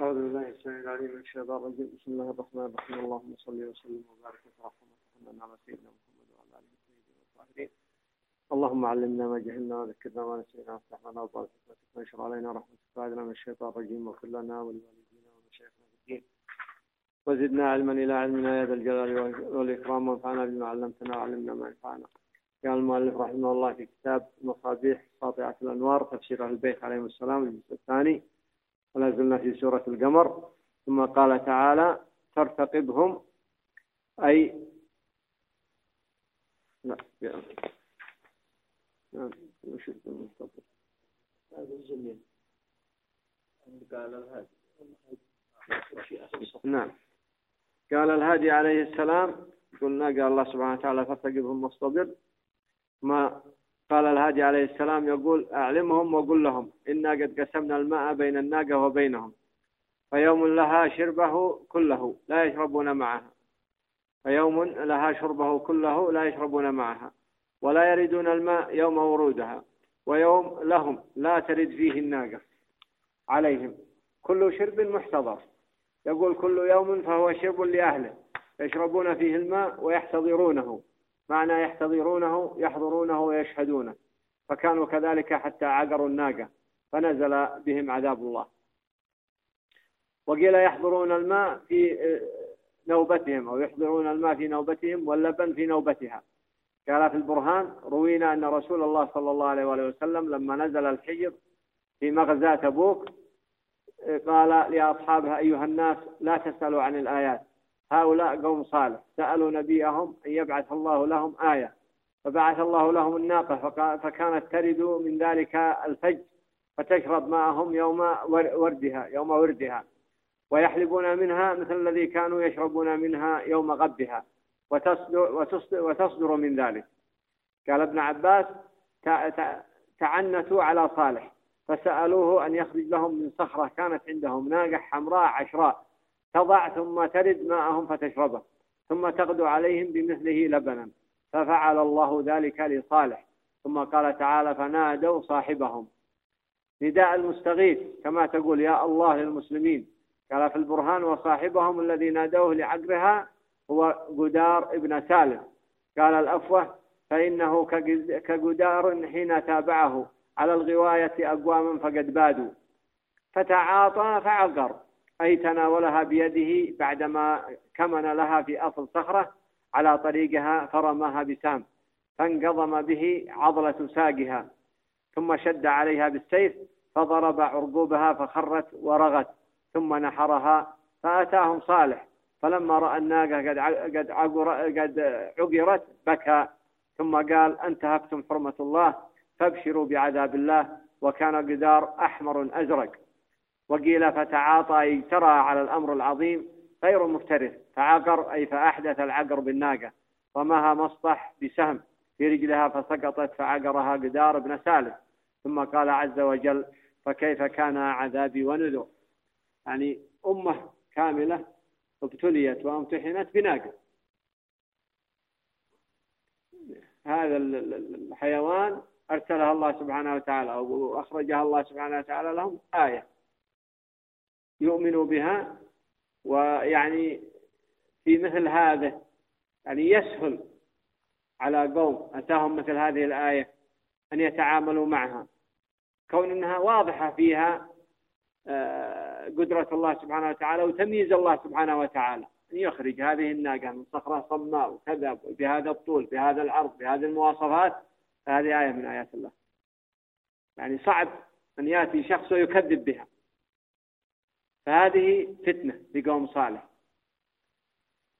أعوذ بالله السميع العليم من الشيطان الرجيم. بسم الله الرحمن الرحيم. اللهم صل وسلم وبارك وترحم على سيدنا محمد وعلى آله وصحبه الطاهرين اللهم علمنا ما جهلنا وذكرنا ما نسينا وافتح لنا وبارك حكمتك وانشر علينا رحمتك. وأعذنا من الشيطان الرجيم. واغفر لنا ولوالدينا ومشايخنا في الدين. وزدنا علما إلى علمنا يا ذا الجلال والإكرام. وانفعنا بما علمتنا وعلمنا ما ينفعنا. قال المؤلف رحمه الله في كتاب مصابيح ساطعة الأنوار تفسير أهل البيت عليهم السلام. الجزء الثاني. ولا زلنا في سورة القمر. ثم قال تعالى ترتقبهم أي لا نعم هذا قال الهادي. نعم. قال الهادي عليه السلام قلنا قال الله سبحانه وتعالى فارتقبهم واصطبر. ما قال الهادي عليه السلام يقول أعلمهم وقل لهم إنا قد قسمنا الماء بين الناقة وبينهم فيوم لها شربه كله لا يشربون معها. فيوم لها شربه كله لا يشربون معها ولا يردون الماء يوم ورودها ويوم لهم لا ترد فيه الناقة عليهم. كل شرب محتضر. يقول كل يوم فهو شرب لأهله يشربون فيه الماء ويحتضرونه. معنى يحتضرونه يحضرونه ويشهدونه. فكانوا كذلك حتى عقروا الناقة فنزل بهم عذاب الله. وقيل يحضرون الماء في نوبتهم أو يحضرون الماء في نوبتهم واللبن في نوبتها. قال في البرهان روينا أن رسول الله صلى الله عليه وآله وسلم لما نزل الحجر في مغزاة تبوك قال لأصحابها أيها الناس لا تسألوا عن الآيات. هؤلاء قوم صالح. سألوا نبيهم أن يبعث الله لهم آية. فبعث الله لهم الناقة فكانت ترد من ذلك الفج فتشرب معهم يوم وردها يوم وردها ويحلبون منها مثل الذي كانوا يشربون منها يوم غبها وتصدر, وتصدر, وتصدر من ذلك. قال ابن عباس تعنتوا على صالح. فسألوه أن يخرج لهم من صخرة كانت عندهم ناقة حمراء عشراء. تضع ثم ترد ماءهم فتشربه ثم تغدو عليهم بمثله لبنا ففعل الله ذلك لصالح. ثم قال تعالى فنادوا صاحبهم. نداء المستغيث كما تقول يا الله للمسلمين. قال في البرهان وصاحبهم الذي نادوه لعقرها هو قدار ابن سالم. قال الأفوة فإنه كقدار حين تابعه على الغواية أقوام فقد بادوا. فتعاطى فعقر. أي تناولها بيده بعدما كمن لها في أصل صخرة على طريقها فرماها بسام فانقضم به عضلة ساقها ثم شد عليها بالسيف فضرب عرقوبها فخرت ورغت ثم نحرها فأتاهم صالح فلما رأى الناقة قد قد قد عقرت بكى ثم قال أنتهكتم حرمة الله فابشروا بعذاب الله وكان قدار أحمر أزرق. وقيل فتعاطى أي ترى على الأمر العظيم غير مفترس فعقر أي فأحدث العقر بالناقة رماها مسطح بسهم في رجلها فسقطت فعقرها قدار بن سالم. ثم قال عز وجل فكيف كان عذابي ونذر؟ يعني أمة كاملة ابتليت وامتحنت بناقة. هذا الحيوان أرسلها الله سبحانه وتعالى أو أخرجها الله سبحانه وتعالى لهم آية. يؤمنوا بها ويعني في مثل هذا يعني يسهل على قوم أتاهم مثل هذه الآية أن يتعاملوا معها. كون أنها واضحة فيها آه، قدرة الله سبحانه وتعالى وتمييز الله سبحانه وتعالى. أن يخرج هذه الناقة من صخرة صماء وكذا بهذا الطول بهذا العرض بهذه المواصفات. هذه آية من آيات الله. يعني صعب أن يأتي شخص ويكذب بها. فهذه فتنة لقوم صالح.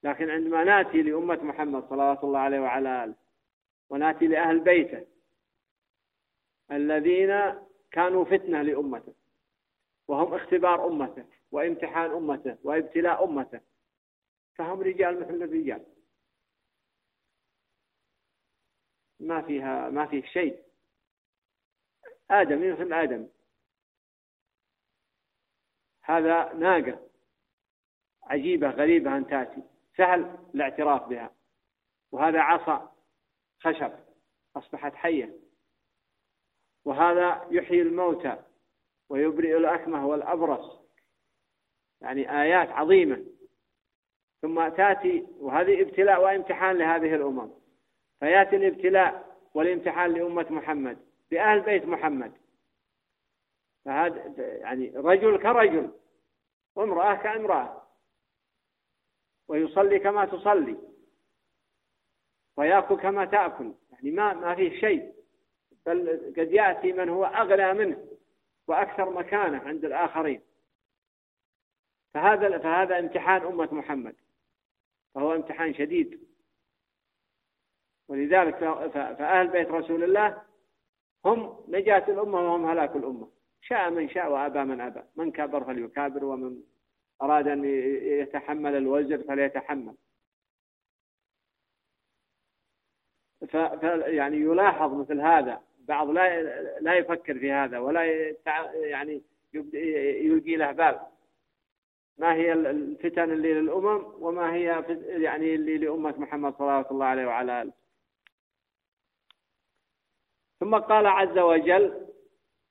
لكن عندما نأتي لأمة محمد صلوات الله عليه وعلى آله ونأتي لأهل بيته الذين كانوا فتنة لأمته وهم اختبار أمته وامتحان أمته وابتلاء أمته فهم رجال مثل الرجال. ما فيها ما فيه شيء. آدم مثل آدم. هذا ناقة عجيبة غريبة أن تأتي. سهل الاعتراف بها. وهذا عصا خشب أصبحت حية. وهذا يحيي الموتى ويبرئ الأكمه والأبرص. يعني آيات عظيمة. ثم تأتي وهذه ابتلاء وامتحان لهذه الأمم. فيأتي الابتلاء والامتحان لأمة محمد بأهل بيت محمد. فهذا يعني رجل كرجل وامرأة كامرأة ويصلي كما تصلي ويأكل كما تأكل يعني ما ما فيه شيء بل قد يأتي من هو أغنى منه وأكثر مكانة عند الآخرين. فهذا فهذا امتحان أمة محمد فهو امتحان شديد. ولذلك فأهل بيت رسول الله هم نجاة الأمة وهم هلاك الأمة. شاء من شاء وأبى من أبى. من كبر فليكابر ومن أراد أن يتحمل الوزر فليتحمل. ف يعني يلاحظ مثل هذا. بعض لا لا يفكر في هذا ولا يعني يلقي له بال ما هي الفتن اللي للأمم وما هي يعني اللي لأمة محمد صلى الله عليه وعلى آله. ثم قال عز وجل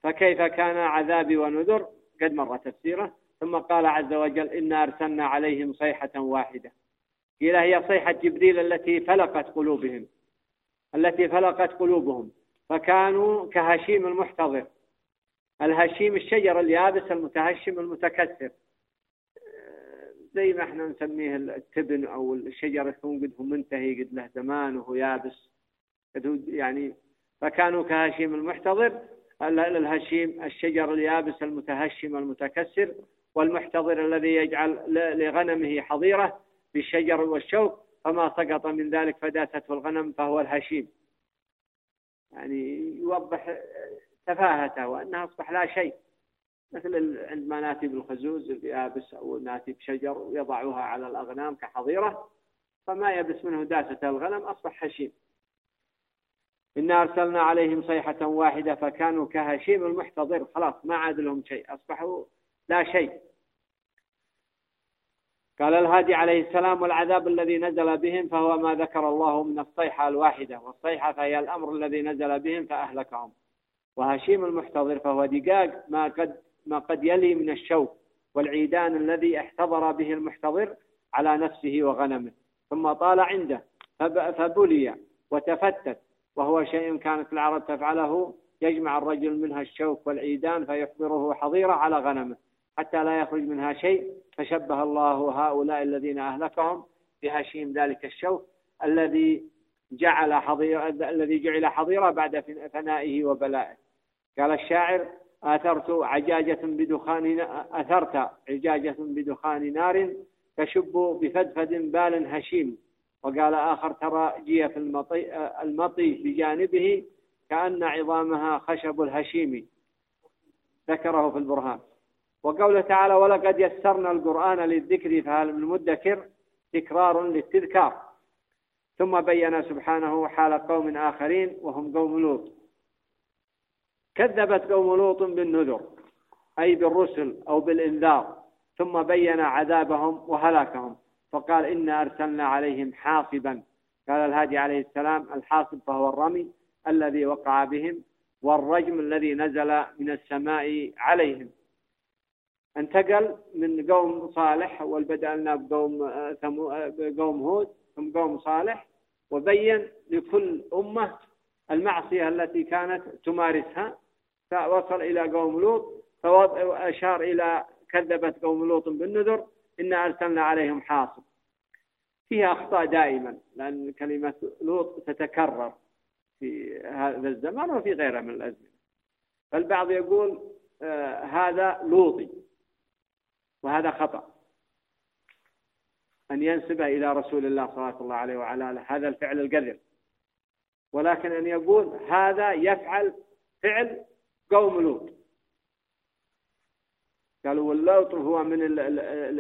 فكيف كان عذابي ونذر؟ قد مر تفسيره. ثم قال عز وجل إنا أرسلنا عليهم صيحة واحدة. قيل هي صيحة جبريل التي فلقت قلوبهم التي فلقت قلوبهم. فكانوا كهشيم المحتضر الهشيم الشجر اليابس المتهشم المتكسر زي ما إحنا نسميه التبن أو الشجر يكون قد هو منتهي قد له زمان وهو يابس. يعني فكانوا كهشيم المحتضر. الهشيم الشجر اليابس المتهشم المتكسر والمحتضر الذي يجعل لغنمه حظيرة بالشجر والشوك فما سقط من ذلك فداسته الغنم فهو الهشيم. يعني يوضح تفاهته وأنها أصبح لا شيء. مثل عندما ناتي بالخزوز اليابس أو ناتي بشجر ويضعها على الأغنام كحظيرة فما يبس منه داسة الغنم أصبح هشيم. إنا أرسلنا عليهم صيحة واحدة فكانوا كهشيم المحتضر. خلاص ما عاد لهم شيء. أصبحوا لا شيء. قال الهادي عليه السلام والعذاب الذي نزل بهم فهو ما ذكر الله من الصيحة الواحدة. والصيحة فهي الأمر الذي نزل بهم فأهلكهم. وهشيم المحتضر فهو دقاق ما قد ما قد يلي من الشوك والعيدان الذي احتضر به المحتضر على نفسه وغنمه. ثم طال عنده فبلي وتفتت. وهو شيء كانت العرب تفعله يجمع الرجل منها الشوك والعيدان فيحضره حظيرة على غنمه. حتى لا يخرج منها شيء فشبه الله هؤلاء الذين أهلكهم بهشيم ذلك الشوك الذي جعل حظيرة الذي جعل حظيرة بعد فنائه وبلائه. قال الشاعر أثرت عجاجة بدخان أثرت عجاجة بدخان نار تشب بفدفد بال هشيم. وقال آخر ترى جيف المطي, المطي بجانبه كأن عظامها خشب الهشيم ذكره في البرهان. وقوله تعالى ولقد يسرنا القرآن للذكر فهل من مدكر؟ تكرار للتذكار. ثم بين سبحانه حال قوم آخرين وهم قوم لوط. كذبت قوم لوط بالنذر أي بالرسل أو بالإنذار. ثم بين عذابهم وهلاكهم. فقال إنا أرسلنا عليهم حاصبا. قال الهادي عليه السلام الحاصب فهو الرمي الذي وقع بهم والرجم الذي نزل من السماء عليهم. انتقل من قوم صالح والبدأ لنا بقوم قوم هود ثم قوم صالح وبين لكل أمة المعصية التي كانت تمارسها. فوصل إلى قوم لوط فأشار إلى كذبت قوم لوط بالنذر إنا أرسلنا عليهم حاصب. فيها أخطاء دائما لأن كلمة لوط تتكرر في هذا الزمان وفي غيره من الأزمنة. فالبعض يقول آه هذا لوطي وهذا خطأ. أن ينسب إلى رسول الله صلى الله عليه وعلى هذا الفعل القذر. ولكن أن يقول هذا يفعل فعل قوم لوط. قالوا واللوط هو من ال ال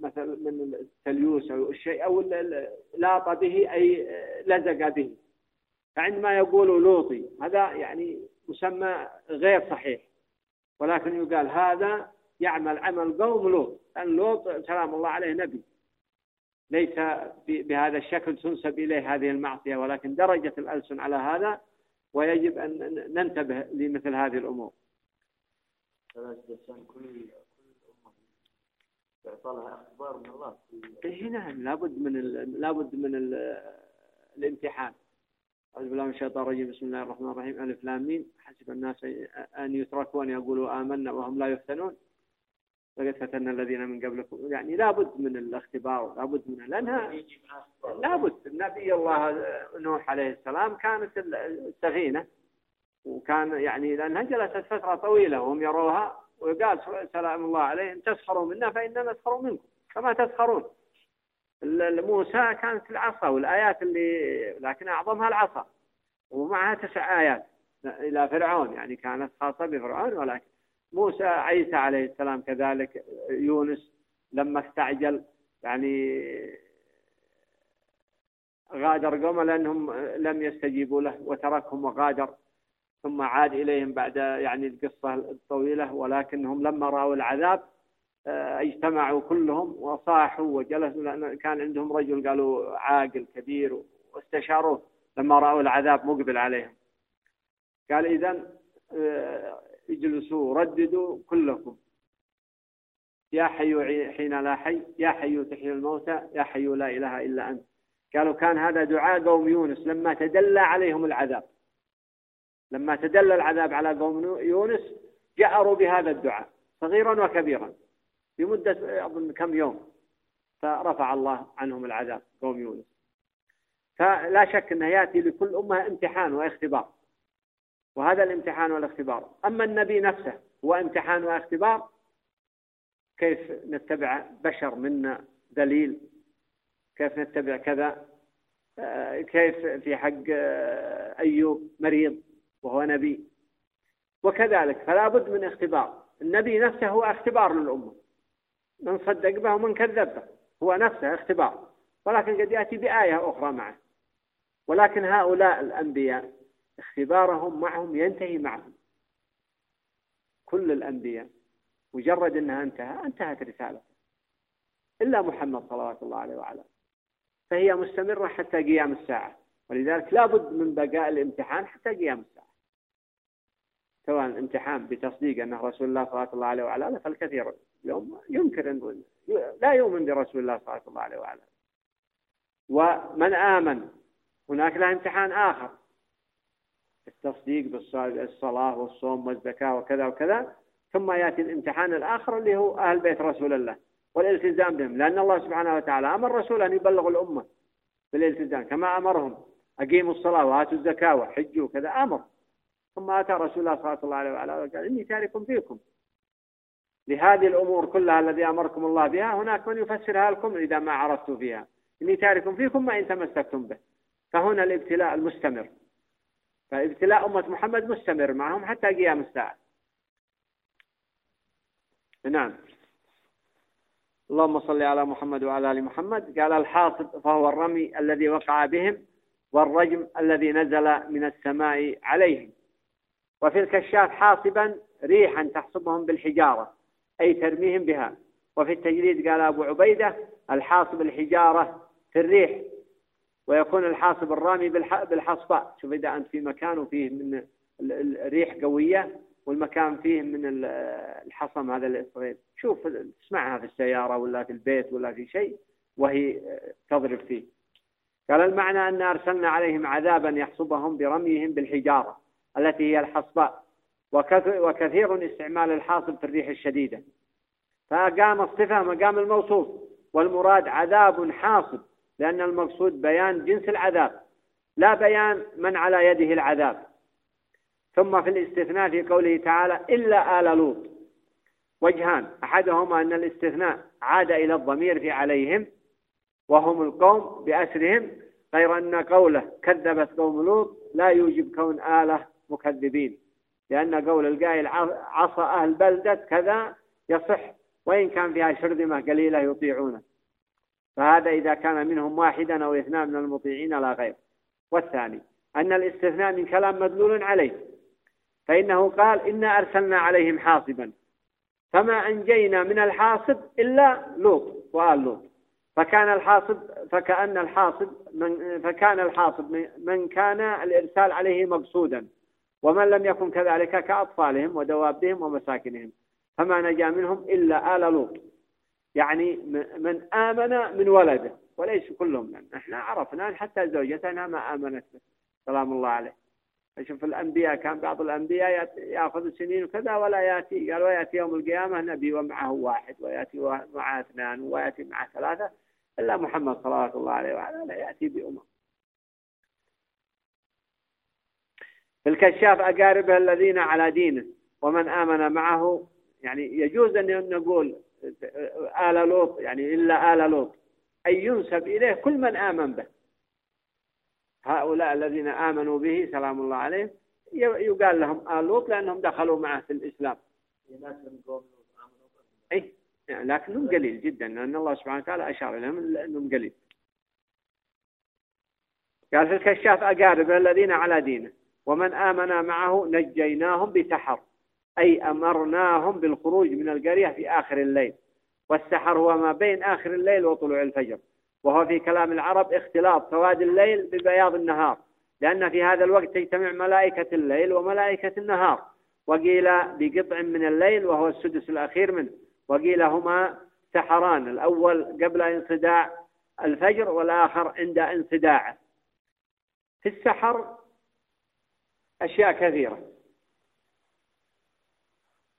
مثلا من التليوس أو الشيء أو لاط به أي لزق به. فعندما يقول لوطي هذا يعني مسمى غير صحيح. ولكن يقال هذا يعمل عمل قوم لوط. لأن لوط سلام الله عليه نبي. ليس بهذا الشكل تنسب إليه هذه المعصية ولكن درجة الألسن على هذا ويجب أن ننتبه لمثل هذه الأمور. كل كل أمة حصلها أخبار من الله. إيه نعم لابد من ال... لابد من ال... الامتحان. أعوذ بالله من الشيطان الرجيم بسم الله الرحمن الرحيم. ألف لام ميم. حسب الناس أن يتركوا أن يقولوا آمنا وهم لا يفتنون. لقد فتنا الذين من قبلكم. يعني لابد من الاختبار لابد من لأنها لابد. النبي الله نوح عليه السلام كانت السفينة. وكان يعني لأنها جلست فترة طويلة وهم يروها وقال سلام الله عليه إن تسخروا منا فإننا نسخر منكم. كما تسخرون. موسى كانت العصا والآيات اللي لكن أعظمها العصا. ومعها تسع آيات إلى فرعون يعني كانت خاصة بفرعون ولكن موسى عيسى عليه السلام كذلك يونس لما استعجل يعني غادر قومه لأنهم لم يستجيبوا له وتركهم وغادر. ثم عاد إليهم بعد يعني القصة الطويلة ولكنهم لما رأوا العذاب آه، اجتمعوا كلهم وصاحوا وجلسوا لأن كان عندهم رجل قالوا عاقل كبير واستشاروه لما رأوا العذاب مقبل عليهم. قال إذا آه، اجلسوا رددوا كلكم. يا حي حين لا حي يا حي تحيي الموتى يا حي لا إله إلا أنت. قالوا كان هذا دعاء قوم يونس لما تدلى عليهم العذاب. لما تدلى العذاب على قوم يونس جأروا بهذا الدعاء صغيرا وكبيرا بمدة أظن كم يوم فرفع الله عنهم العذاب قوم يونس. فلا شك أنه يأتي لكل أمة امتحان واختبار. وهذا الامتحان والاختبار. أما النبي نفسه هو امتحان واختبار كيف نتبع بشر منا دليل؟ كيف نتبع كذا؟ آه، كيف في حق آه، أيوب مريض؟ وهو نبي. وكذلك فلا بد من اختبار. النبي نفسه هو اختبار للأمة. من صدق به ومن كذب به. هو نفسه اختبار. ولكن قد يأتي بآية أخرى معه. ولكن هؤلاء الأنبياء اختبارهم معهم ينتهي معهم. كل الأنبياء مجرد أنها انتهى انتهت رسالته. إلا محمد صلوات الله عليه وعلى. فهي مستمرة حتى قيام الساعة. ولذلك لا بد من بقاء الامتحان حتى قيام الساعة. سواء الامتحان بتصديق أنه رسول الله صلى الله عليه وعلى آله فالكثير اليوم ينكر أنه لا يؤمن برسول الله صلى الله عليه وعلى ومن آمن هناك له امتحان آخر. التصديق بالصلاة والصوم والزكاة وكذا وكذا ثم يأتي الامتحان الآخر اللي هو أهل بيت رسول الله والالتزام بهم لأن الله سبحانه وتعالى أمر الرسول أن يبلغ الأمة بالالتزام كما أمرهم. أقيموا الصلاة وآتوا الزكاة وحجوا كذا أمر. ثم أتى رسول الله صلى الله عليه وعلى وقال إني تارك فيكم. لهذه الأمور كلها الذي أمركم الله بها هناك من يفسرها لكم إذا ما عرفتوا فيها. إني تارك فيكم ما إن تمسكتم به. فهنا الابتلاء المستمر. فابتلاء أمة محمد مستمر معهم حتى قيام الساعة. نعم. اللهم صل على محمد وعلى آل محمد. قال الحاصب فهو الرمي الذي وقع بهم والرجم الذي نزل من السماء عليهم. وفي الكشاف حاصبا ريحا تحصبهم بالحجارة أي ترميهم بها. وفي التجريد قال أبو عبيدة الحاصب الحجارة في الريح ويكون الحاصب الرامي بالحصباء. شوف إذا أنت في مكان وفيه من الريح قوية والمكان فيه من الحصم هذا الصغير شوف تسمعها في السيارة ولا في البيت ولا في شيء وهي تضرب فيه. قال المعنى أن أرسلنا عليهم عذابا يحصبهم برميهم بالحجارة. التي هي الحصباء وكثير استعمال الحاصب في الريح الشديدة. فقام الصفة مقام الموصوف والمراد عذاب حاصب لأن المقصود بيان جنس العذاب لا بيان من على يده العذاب. ثم في الاستثناء في قوله تعالى إلا آل لوط. وجهان أحدهما أن الاستثناء عاد إلى الضمير في عليهم وهم القوم بأسرهم غير أن قوله كذبت قوم لوط لا يوجب كون آله مكذبين. لأن قول القائل عصى أهل بلدة كذا يصح وإن كان فيها شرذمة قليلة يطيعونه. فهذا إذا كان منهم واحدا أو اثنان من المطيعين لا غير. والثاني أن الاستثناء من كلام مدلول عليه. فإنه قال إنا أرسلنا عليهم حاصبا فما أنجينا من الحاصب إلا لوط وآل لوط. فكان الحاصب فكأن الحاصب من فكان الحاصب من كان الإرسال عليه مقصودا. ومن لم يكن كذلك كأطفالهم ودوابهم ومساكنهم فما نجا منهم إلا آل لوط. يعني من آمن من ولده وليس كلهم لأن إحنا عرفنا حتى زوجتنا ما آمنت سلام الله عليه. شوف الأنبياء كان بعض الأنبياء يأخذ سنين وكذا ولا يأتي قال ويأتي يوم القيامة نبي ومعه واحد ويأتي معه اثنان ويأتي معه ثلاثة إلا محمد صلى الله عليه وعلى لا يأتي بأمم الكشاف أقاربه الذين على دينه ومن آمن معه. يعني يجوز أن نقول آل لوط يعني إلا آل لوط. أي ينسب إليه كل من آمن به. هؤلاء الذين آمنوا به سلام الله عليهم يقال لهم آل لوط لأنهم دخلوا معه في الإسلام. أي لكنهم قليل جدا لأن الله سبحانه وتعالى أشار لهم أنهم قليل. قال في الكشاف أقارب الذين على دينه. ومن آمن معه نجيناهم بسحر أي أمرناهم بالخروج من القرية في آخر الليل. والسحر هو ما بين آخر الليل وطلوع الفجر. وهو في كلام العرب اختلاط سواد الليل ببياض النهار لأن في هذا الوقت تجتمع ملائكة الليل وملائكة النهار. وقيل بقطع من الليل وهو السدس الأخير منه. وقيل هما سحران الأول قبل انصداع الفجر والآخر عند انصداعه. في السحر أشياء كثيرة.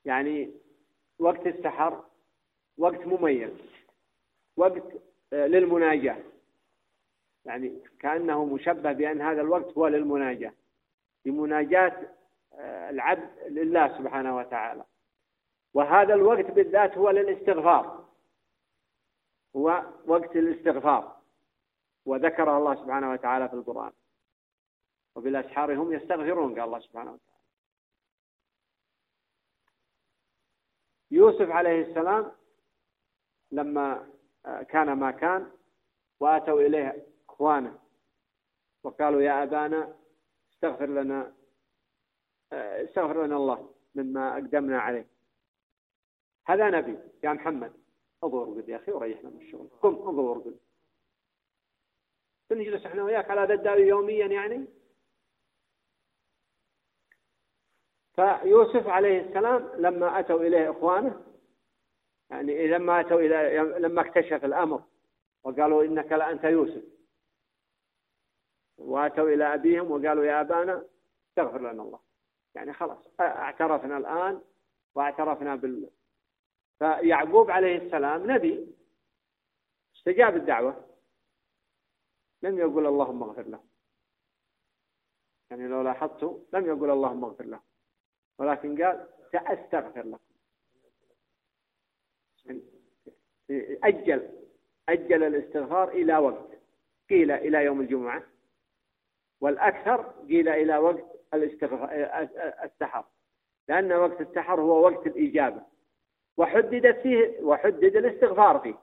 يعني وقت السحر وقت مميز وقت آه، للمناجاة. يعني كأنه مشبه بأن هذا الوقت هو للمناجاة. لمناجاة آه، العبد لله سبحانه وتعالى. وهذا الوقت بالذات هو للاستغفار. هو وقت الاستغفار. وذكر الله سبحانه وتعالى في القرآن. وبالأسحار هم يستغفرون قال الله سبحانه وتعالى. يوسف عليه السلام لما كان ما كان وأتوا إليه إخوانه وقالوا يا أبانا استغفر لنا استغفر لنا الله مما أقدمنا عليه. هذا نبي يا محمد انظر قد يا أخي وريحنا من الشغل. قم انظر قد نجلس إحنا وياك على ذا يوميا يعني؟ فيوسف عليه السلام لما أتوا إليه إخوانه يعني لما أتوا إلى لما اكتشف الأمر وقالوا إنك لأنت يوسف. وأتوا إلى أبيهم وقالوا يا أبانا استغفر لنا الله. يعني خلاص اعترفنا الآن واعترفنا بال فيعقوب عليه السلام نبي استجاب الدعوة. لم يقول اللهم اغفر له. يعني لو لاحظت لم يقول اللهم اغفر له. ولكن قال سأستغفر لكم. أجل أجل الاستغفار إلى وقت. قيل إلى يوم الجمعة. والأكثر قيل إلى وقت السحر. لأن وقت السحر هو وقت الإجابة. وحددت فيه وحدد الاستغفار فيه.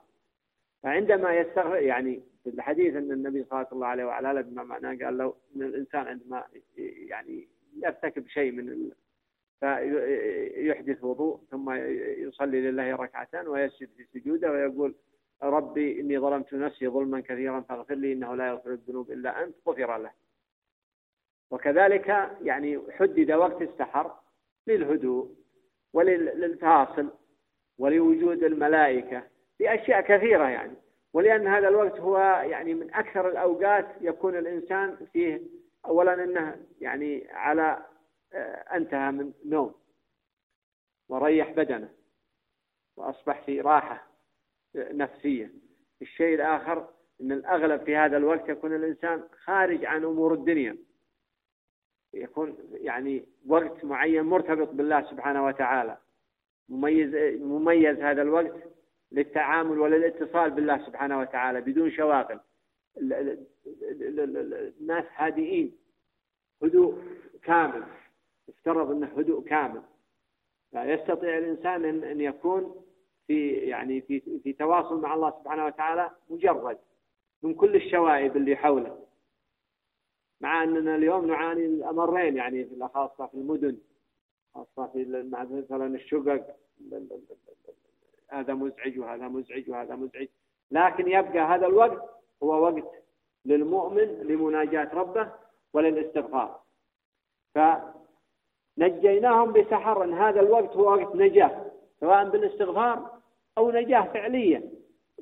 فعندما يستغفر يعني في الحديث أن النبي صلى الله عليه وعلى آله بما معناه قال لو أن الإنسان عندما يعني يرتكب شيء من فيحدث وضوء ثم يصلي لله ركعتان ويسجد في سجوده ويقول ربي إني ظلمت نفسي ظلما كثيرا فاغفر لي إنه لا يغفر الذنوب إلا أنت غفر له. وكذلك يعني حدد وقت السحر للهدوء وللفاصل ولوجود الملائكة لأشياء كثيرة يعني. ولأن هذا الوقت هو يعني من أكثر الأوقات يكون الإنسان فيه أولا أنه يعني على انتهى من نوم. وريح بدنه. وأصبح في راحة نفسية. الشيء الآخر أن الأغلب في هذا الوقت يكون الإنسان خارج عن أمور الدنيا. يكون يعني وقت معين مرتبط بالله سبحانه وتعالى. مميز مميز هذا الوقت للتعامل وللاتصال بالله سبحانه وتعالى بدون شواغل. الناس هادئين. هدوء كامل. يفترض أنه هدوء كامل. لا يستطيع الإنسان ان أن يكون في يعني في في تواصل مع الله سبحانه وتعالى مجرد من كل الشوائب اللي حوله. مع أننا اليوم نعاني الأمرين يعني خاصة في المدن خاصة في مثلا الشقق هذا مزعج وهذا مزعج وهذا مزعج. لكن يبقى هذا الوقت هو وقت للمؤمن لمناجاة ربه وللاستغفار. ف نجيناهم بسحر هذا الوقت هو وقت نجاة سواء بالاستغفار أو نجاة فعلية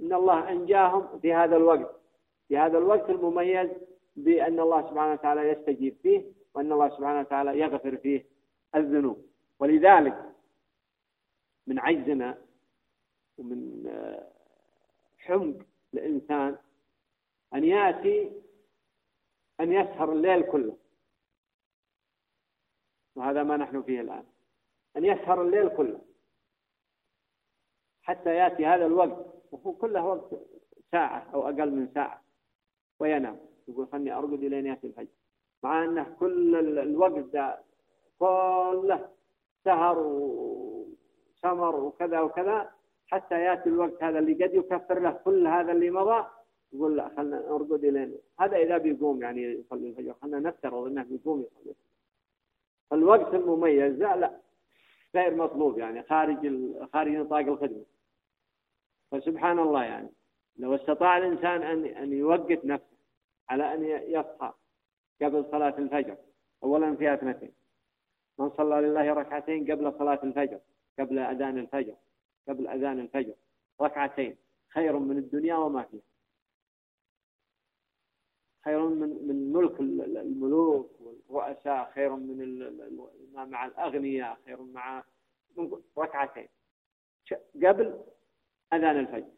إن الله أنجاهم في هذا الوقت في هذا الوقت المميز بأن الله سبحانه وتعالى يستجيب فيه وأن الله سبحانه وتعالى يغفر فيه الذنوب. ولذلك من عجزنا ومن آه، حمق الإنسان أن يأتي أن يسهر الليل كله. وهذا ما نحن فيه الآن. أن يسهر الليل كله. حتى يأتي هذا الوقت وهو كله وقت ساعة أو أقل من ساعة وينام. يقول خلني أرقد إلين يأتي الفجر. مع أنه كل الوقت ده كله سهر وسمر وكذا وكذا حتى يأتي الوقت هذا اللي قد يكفر له كل هذا اللي مضى يقول لا خلنا نرقد إلين هذا إذا بيقوم يعني يصلي الفجر. خلنا نفترض أنه بيقوم يصلي. الوقت المميز لا لا غير مطلوب يعني خارج خارج نطاق الخدمة. فسبحان الله يعني لو استطاع الإنسان أن أن يوقت نفسه على أن يصحى قبل صلاة الفجر أولا فيها أثنتين من صلى لله ركعتين قبل صلاة الفجر قبل أذان الفجر قبل أذان الفجر ركعتين خير من الدنيا وما فيها. خير من من ملك الملوك والرؤساء خير من مع الأغنياء خير مع ركعتين. قبل أذان الفجر.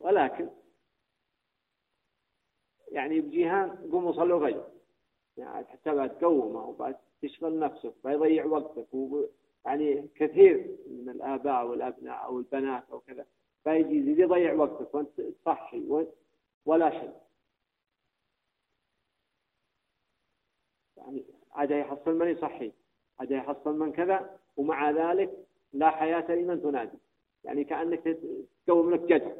ولكن يعني بجيهان قوموا صلوا فجر يعني حتى بعد تقومه وبعد تشغل نفسك فيضيع وقتك. يعني كثير من الآباء والأبناء أو البنات أو كذا. فيجي يضيع وقتك وأنت تصحي ولا شيء. عاد يحصل من يصحي عاد يحصل من كذا ومع ذلك لا حياة لمن تنادي. يعني كأنك تقوم لك جدع.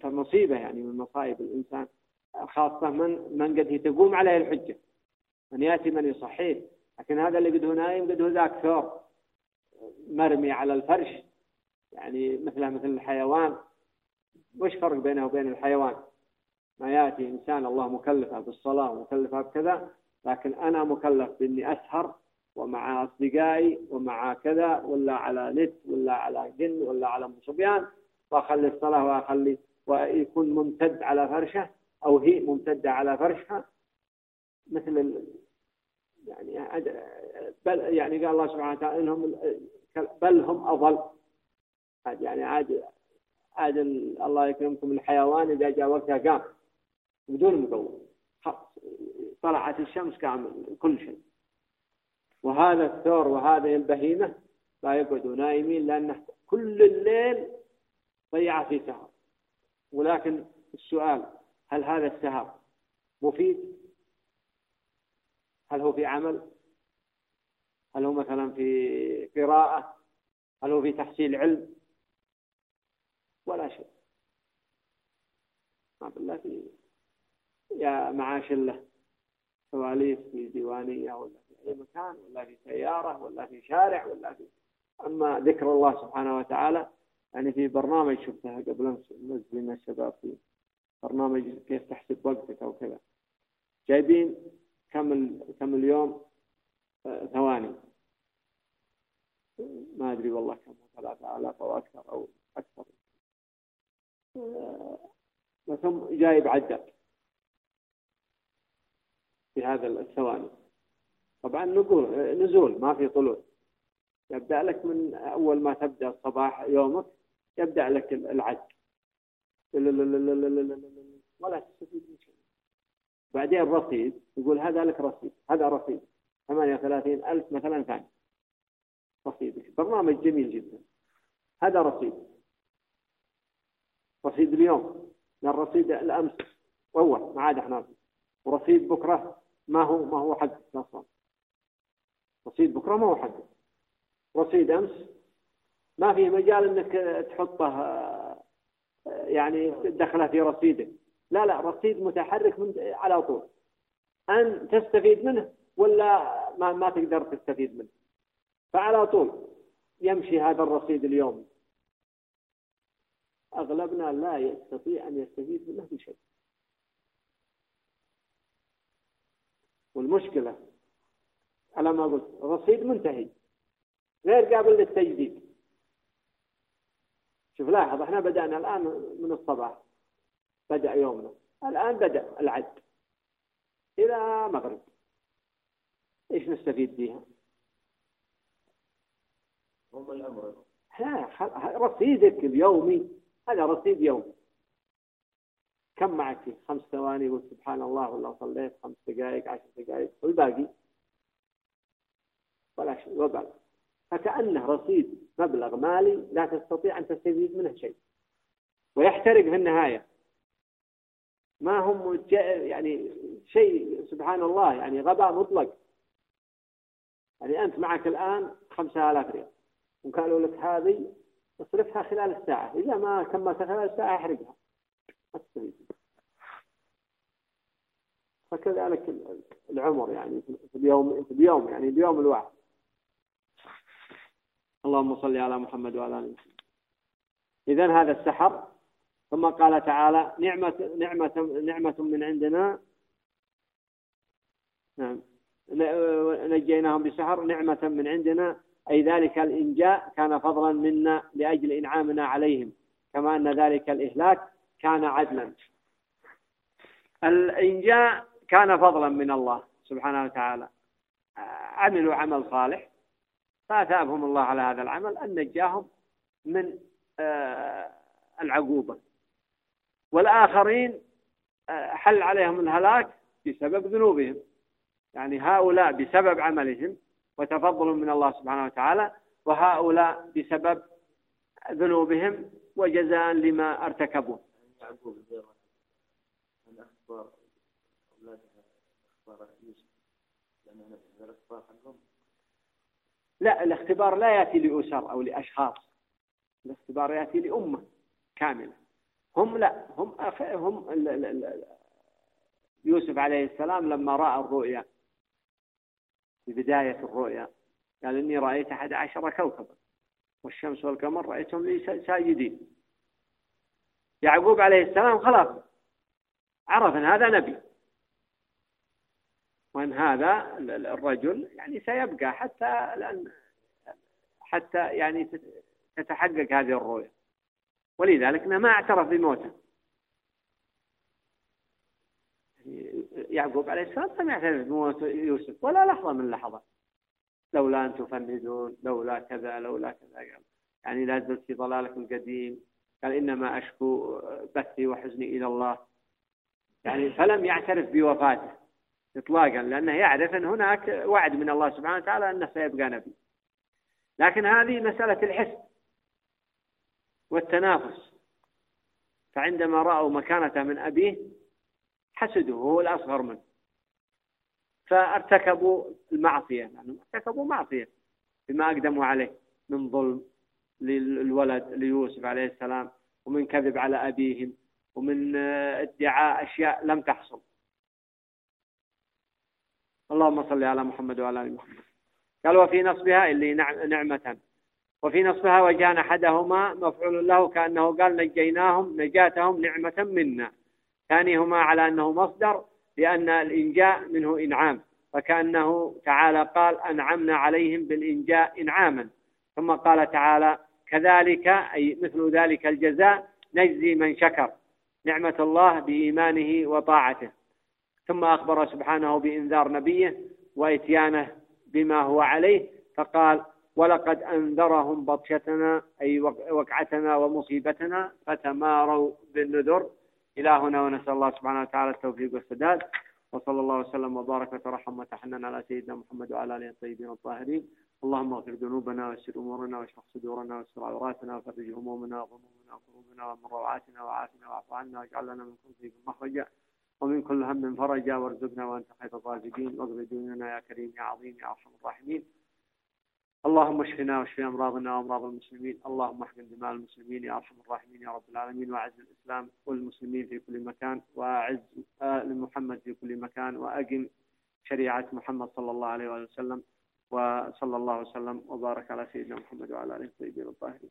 فمصيبة يعني من مصائب الإنسان خاصة من من قد تقوم عليه الحجة. من يأتي من يصحيه لكن هذا اللي قد هو نايم قد هو ذاك ثور مرمي على الفرش. يعني مثله مثل الحيوان. وش فرق بينه وبين الحيوان؟ ما يأتي إنسان الله مكلفة بالصلاة ومكلفة بكذا لكن أنا مكلف بإني أسهر ومع أصدقائي ومع كذا ولا على نت ولا على جن ولا على صبيان وأخلي الصلاة وأخلي ويكون ممتد على فرشه أو هي ممتدة على فرشها. مثل يعني بل يعني قال الله سبحانه وتعالى إنهم بل هم أضل. يعني عاد عاد الله يكرمكم الحيوان إذا جاء وقتها قام. بدون مقوم طلعت الشمس كامل كل شيء. وهذا الثور وهذه البهيمة لا يقعدوا نائمين لأنه كل الليل ضيع في سهر. ولكن السؤال هل هذا السهر مفيد؟ هل هو في عمل؟ هل هو مثلا في قراءة؟ هل هو في تحصيل علم؟ ولا شيء. ما بالله في يا معاش له سواليف في ديوانية ولا في أي مكان ولا في سيارة ولا في شارع ولا في أما ذكر الله سبحانه وتعالى يعني في برنامج شفتها قبل أمس منزلين الشباب في برنامج كيف تحسب وقتك أو كذا. جايبين كم كم اليوم؟ آه، ثواني. ما أدري والله كم ثلاثة آلاف أو أكثر أو أكثر. آه، جايب عدد. في هذا الثواني. طبعا نقول نزول ما في طلوع. يبدأ لك من أول ما تبدأ الصباح يومك يبدأ لك العد. ولا تستفيد من شيء. بعدين الرصيد يقول هذا لك رصيد هذا رصيد. 38 ألف مثلا ثاني. رصيدك برنامج جميل جدا. هذا رصيد. رصيد اليوم. الرصيد الأمس. أول ما عاد إحنا. ورصيد بكرة. ما هو ما هو حق أصلا رصيد بكرة ما هو حق رصيد أمس. ما في مجال إنك تحطه يعني تدخله في رصيدك. لا لا رصيد متحرك من على طول. أن تستفيد منه ولا ما, ما تقدر تستفيد منه. فعلى طول يمشي هذا الرصيد اليوم. أغلبنا لا يستطيع أن يستفيد منه بشيء. والمشكلة. على ما قلت الرصيد منتهي. غير قابل للتجديد. شوف لاحظ إحنا بدأنا الآن من الصباح. بدأ يومنا. الآن بدأ العد. إلى مغرب. إيش نستفيد فيها؟ هم الأمر رصيدك اليومي هذا رصيد يومي. كم معك؟ خمس ثواني. قلت سبحان الله ولا صليت خمس دقائق عشر دقائق. والباقي ولا شيء وبال فكأنه رصيد مبلغ مالي لا تستطيع أن تستفيد منه شيء. ويحترق في النهاية. ما هم يعني شيء سبحان الله يعني غباء مطلق. يعني أنت معك الآن خمسة آلاف ريال. وقالوا لك هذه اصرفها خلال الساعة. إذا ما كملت خلال الساعة أحرقها. فكذلك العمر يعني في اليوم في اليوم يعني اليوم الواحد. اللهم صل على محمد وعلى آله وسلم إذا هذا السحر ثم قال تعالى نعمة نعمة نعمة من عندنا. نعم. نجيناهم بسحر نعمة من عندنا. أي ذلك الإنجاء كان فضلا منا لأجل إنعامنا عليهم. كما أن ذلك الإهلاك كان عدلا. الإنجاء كان فضلا من الله سبحانه وتعالى. عملوا عمل صالح فأثابهم الله على هذا العمل أن نجاهم من آه، العقوبة. والآخرين آه، حل عليهم الهلاك بسبب ذنوبهم. يعني هؤلاء بسبب عملهم وتفضل من الله سبحانه وتعالى وهؤلاء بسبب ذنوبهم وجزاء لما ارتكبوا. لا الاختبار لا يأتي لأسر أو لأشخاص. الاختبار يأتي لأمة كاملة. هم لا هم هم يوسف عليه السلام لما رأى الرؤيا في بداية الرؤيا قال إني رأيت أحد عشر كوكبا والشمس والقمر رأيتهم لي ساجدين. يعقوب عليه السلام خلاص. عرف أن هذا نبي. وأن هذا الرجل يعني سيبقى حتى لأن حتى يعني تتحقق هذه الرؤيا ولذلك ما اعترف بموته. يعقوب عليه السلام لم يعترف بموت يوسف ولا لحظة من اللحظات لولا أن تفندون لولا كذا لولا كذا. يعني لا زلت في ضلالك القديم. قال إنما أشكو بثي وحزني إلى الله. يعني فلم يعترف بوفاته إطلاقا لأنه يعرف أن هناك وعد من الله سبحانه وتعالى أنه سيبقى نبي. لكن هذه مسألة الحس والتنافس. فعندما رأوا مكانته من أبيه حسده هو الأصغر منه. فارتكبوا المعصية يعني ارتكبوا معصية بما أقدموا عليه من ظلم. للولد ليوسف عليه السلام ومن كذب على أبيهم ومن ادعاء أشياء لم تحصل. اللهم صل على محمد وعلى آل محمد. قال وفي نصبها اللي نعمة. وفي نصبها وجان أحدهما مفعول له كأنه قال نجيناهم نجاتهم نعمة منا. ثانيهما على أنه مصدر لأن الإنجاء منه إنعام. فكأنه تعالى قال أنعمنا عليهم بالإنجاء إنعاما. ثم قال تعالى كذلك أي مثل ذلك الجزاء نجزي من شكر نعمة الله بإيمانه وطاعته. ثم أخبر سبحانه بإنذار نبيه وإتيانه بما هو عليه فقال ولقد أنذرهم بطشتنا أي وقعتنا ومصيبتنا فتماروا بالنذر. إلى هنا ونسأل الله سبحانه وتعالى التوفيق والسداد. وصلى الله وسلم وبارك وترحم وتحنن على سيدنا محمد وعلى آله الطيبين الطاهرين. اللهم اغفر ذنوبنا ويسر أمورنا واشرح صدورنا ويسر عوراتنا وفرج همومنا وغمومنا وكروبنا ومن روعاتنا وعافنا واعف عنا واجعل لنا من كل ضيق مخرجا ومن كل هم فرجا وارزقنا وأنت خير الرازقين. واقض ديننا يا كريم يا عظيم يا أرحم الراحمين. اللهم اشفنا واشف أمراضنا وأمراض المسلمين. اللهم احقن دماء المسلمين يا أرحم الراحمين يا رب العالمين. وأعز الإسلام والمسلمين في كل مكان. وأعز آل محمد في كل مكان. وأقم شريعة محمد صلى الله عليه وسلم. وصلى الله وسلم وبارك على سيدنا محمد وعلى آله الطيبين الطاهرين.